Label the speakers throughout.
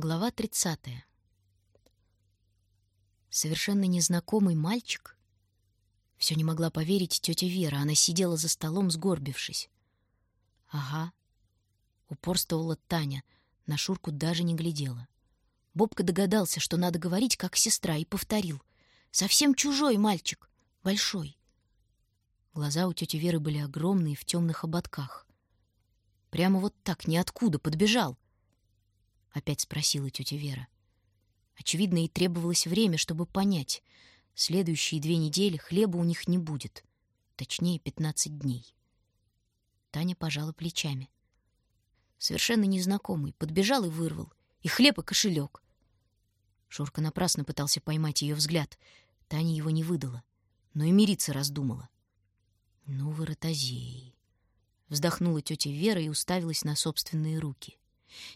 Speaker 1: Глава 30. Совершенно незнакомый мальчик. Все не могла поверить тетя Вера. Она сидела за столом, сгорбившись. Ага. Упорствовала Таня. На Шурку даже не глядела. Бобка догадался, что надо говорить, как сестра, и повторил. Совсем чужой мальчик. Большой. Глаза у тети Веры были огромные, в темных ободках. Прямо вот так, ниоткуда, подбежал —— опять спросила тетя Вера. Очевидно, ей требовалось время, чтобы понять. Следующие две недели хлеба у них не будет. Точнее, пятнадцать дней. Таня пожала плечами. Совершенно незнакомый. Подбежал и вырвал. И хлеб, и кошелек. Шурка напрасно пытался поймать ее взгляд. Таня его не выдала, но и мириться раздумала. «Ну вы, ротозей!» Вздохнула тетя Вера и уставилась на собственные руки.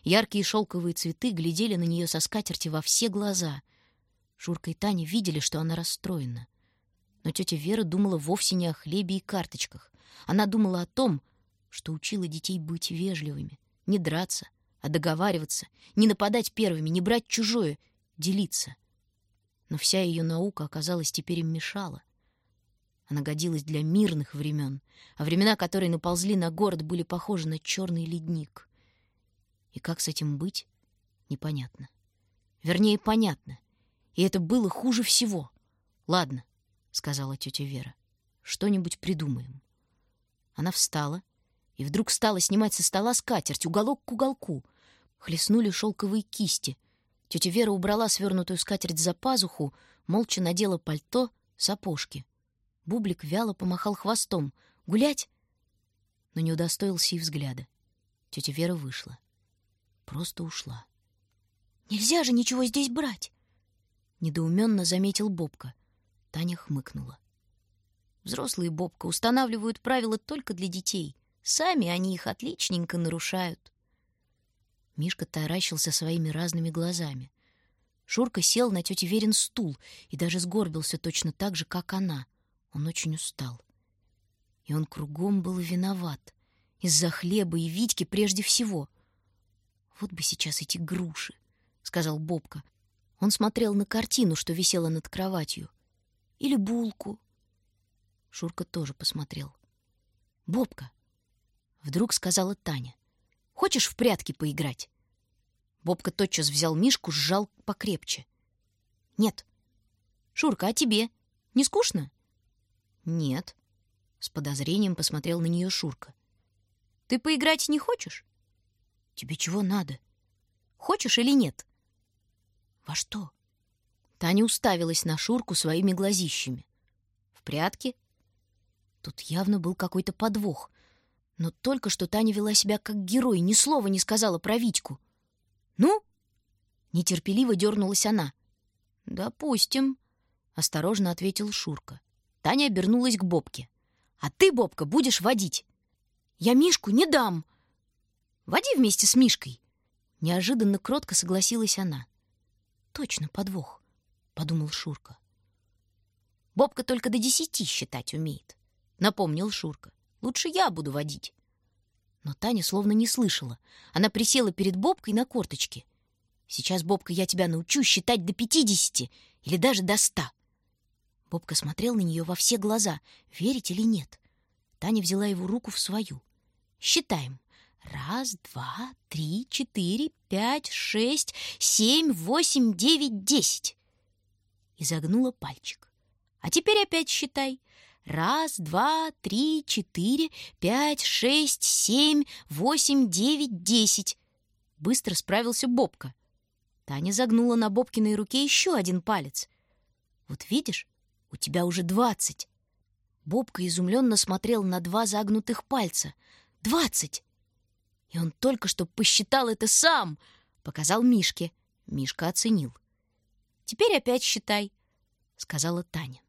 Speaker 1: Яркие шелковые цветы глядели на нее со скатерти во все глаза. Шурка и Таня видели, что она расстроена. Но тетя Вера думала вовсе не о хлебе и карточках. Она думала о том, что учила детей быть вежливыми, не драться, а договариваться, не нападать первыми, не брать чужое, делиться. Но вся ее наука оказалась теперь им мешала. Она годилась для мирных времен, а времена, которые наползли на город, были похожи на черный ледник. И как с этим быть, непонятно. Вернее, понятно. И это было хуже всего. «Ладно», — сказала тетя Вера, — «что-нибудь придумаем». Она встала и вдруг стала снимать со стола скатерть, уголок к уголку. Хлестнули шелковые кисти. Тетя Вера убрала свернутую скатерть за пазуху, молча надела пальто, сапожки. Бублик вяло помахал хвостом. «Гулять?» Но не удостоился и взгляда. Тетя Вера вышла просто ушла. «Нельзя же ничего здесь брать!» Недоуменно заметил Бобка. Таня хмыкнула. Взрослые Бобка устанавливают правила только для детей. Сами они их отличненько нарушают. Мишка таращился своими разными глазами. Шурка сел на тете Верин стул и даже сгорбился точно так же, как она. Он очень устал. И он кругом был виноват. Из-за хлеба и Витьки прежде всего — «Вот бы сейчас эти груши», — сказал Бобка. Он смотрел на картину, что висела над кроватью. «Или булку». Шурка тоже посмотрел. «Бобка», — вдруг сказала Таня, — «хочешь в прятки поиграть?» Бобка тотчас взял Мишку, сжал покрепче. «Нет». «Шурка, а тебе? Не скучно?» «Нет», — с подозрением посмотрел на нее Шурка. «Ты поиграть не хочешь?» Тебе чего надо? Хочешь или нет? Во что? Таня уставилась на Шурку своими глазищами. В прятки? Тут явно был какой-то подвох. Но только что Таня вела себя как герой, ни слова не сказала про Витьку. «Ну?» — нетерпеливо дернулась она. «Допустим», — осторожно ответил Шурка. Таня обернулась к Бобке. «А ты, Бобка, будешь водить?» «Я Мишку не дам!» Води вместе с Мишкой. Неожиданно кротко согласилась она. Точно подвох, подумал Шурка. Бобка только до десяти считать умеет, напомнил Шурка. Лучше я буду водить. Но Таня словно не слышала. Она присела перед Бобкой на корточки. Сейчас, Бобка, я тебя научу считать до пятидесяти или даже до ста. Бобка смотрел на нее во все глаза, верить или нет. Таня взяла его руку в свою. Считаем. Раз, два, три, четыре, пять, шесть, семь, восемь, девять, десять. И загнула пальчик. А теперь опять считай. Раз, два, три, четыре, пять, шесть, семь, восемь, девять, десять. Быстро справился Бобка. Таня загнула на Бобкиной руке еще один палец. Вот видишь, у тебя уже двадцать. Бобка изумленно смотрел на два загнутых пальца. Двадцать! И он только что посчитал это сам, показал Мишке. Мишка оценил. Теперь опять считай, сказала Таня.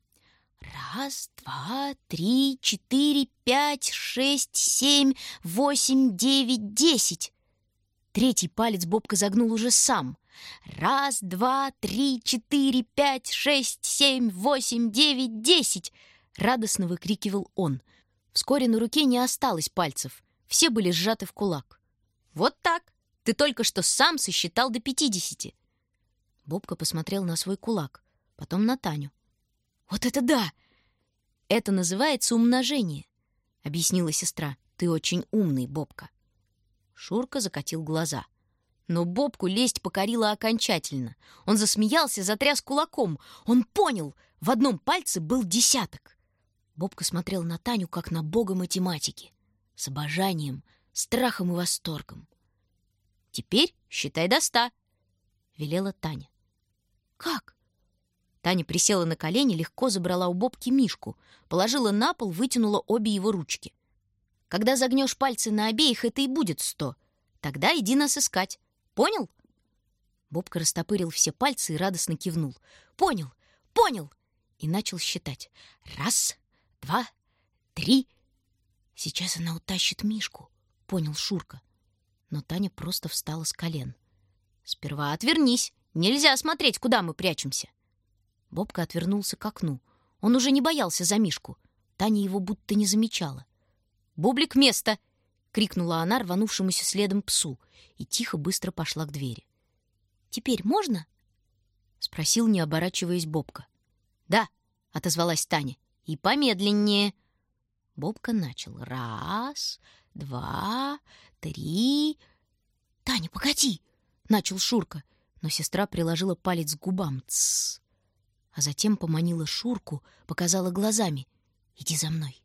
Speaker 1: Раз, два, три, четыре, пять, шесть, семь, восемь, девять, десять. Третий палец Бобка загнул уже сам. Раз, два, три, четыре, пять, шесть, семь, восемь, девять, десять. Радостно выкрикивал он. Вскоре на руке не осталось пальцев. Все были сжаты в кулак. «Вот так!» Ты только что сам сосчитал до пятидесяти. Бобка посмотрел на свой кулак, потом на Таню. «Вот это да! Это называется умножение», — объяснила сестра. «Ты очень умный, Бобка». Шурка закатил глаза. Но Бобку лесть покорила окончательно. Он засмеялся, затряс кулаком. Он понял, в одном пальце был десяток. Бобка смотрел на Таню, как на бога математики. С обожанием, страхом и восторгом. «Теперь считай до ста», — велела Таня. «Как?» Таня присела на колени, легко забрала у Бобки мишку, положила на пол, вытянула обе его ручки. «Когда загнешь пальцы на обеих, это и будет сто. Тогда иди нас искать. Понял?» Бобка растопырил все пальцы и радостно кивнул. «Понял! Понял!» И начал считать. «Раз, два, три...» «Сейчас она утащит Мишку», — понял Шурка. Но Таня просто встала с колен. «Сперва отвернись. Нельзя смотреть, куда мы прячемся». Бобка отвернулся к окну. Он уже не боялся за Мишку. Таня его будто не замечала. «Бублик, место!» — крикнула она рванувшемуся следом псу и тихо быстро пошла к двери. «Теперь можно?» — спросил, не оборачиваясь Бобка. «Да», — отозвалась Таня, — «и помедленнее». Бобка начал. «Раз, два, три...» «Таня, погоди!» — начал Шурка, но сестра приложила палец к губам. «Тссс!» а затем поманила Шурку, показала глазами. «Иди за мной».